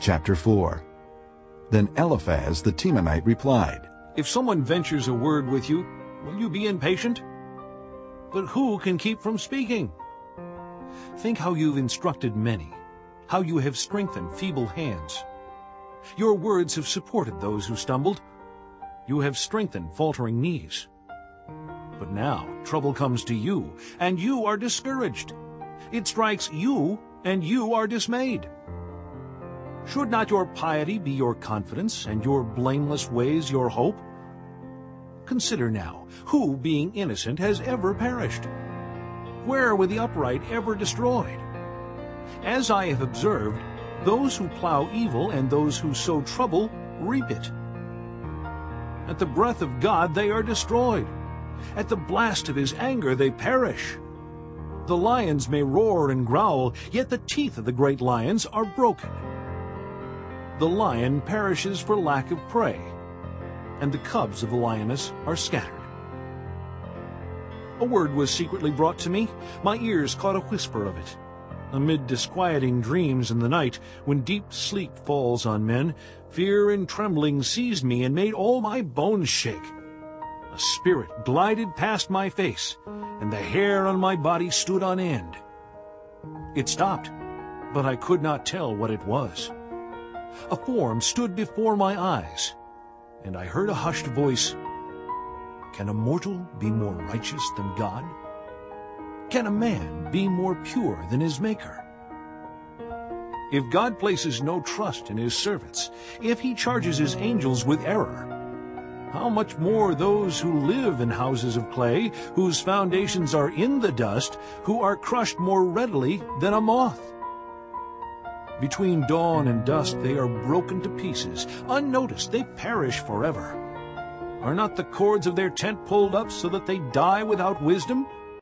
Chapter 4 Then Eliphaz the Temanite replied, If someone ventures a word with you, will you be impatient? But who can keep from speaking? Think how you've instructed many, how you have strengthened feeble hands. Your words have supported those who stumbled. You have strengthened faltering knees. But now trouble comes to you, and you are discouraged. It strikes you, and you are dismayed. Should not your piety be your confidence, and your blameless ways your hope? Consider now, who, being innocent, has ever perished? Where were the upright ever destroyed? As I have observed, those who plow evil and those who sow trouble reap it. At the breath of God they are destroyed. At the blast of his anger they perish. The lions may roar and growl, yet the teeth of the great lions are broken. The lion perishes for lack of prey, and the cubs of the lioness are scattered. A word was secretly brought to me. My ears caught a whisper of it. Amid disquieting dreams in the night, when deep sleep falls on men, fear and trembling seized me and made all my bones shake. A spirit glided past my face, and the hair on my body stood on end. It stopped, but I could not tell what it was. A form stood before my eyes, and I heard a hushed voice, Can a mortal be more righteous than God? Can a man be more pure than his Maker? If God places no trust in his servants, if he charges his angels with error, how much more those who live in houses of clay, whose foundations are in the dust, who are crushed more readily than a moth? Between dawn and dusk they are broken to pieces. Unnoticed, they perish forever. Are not the cords of their tent pulled up so that they die without wisdom?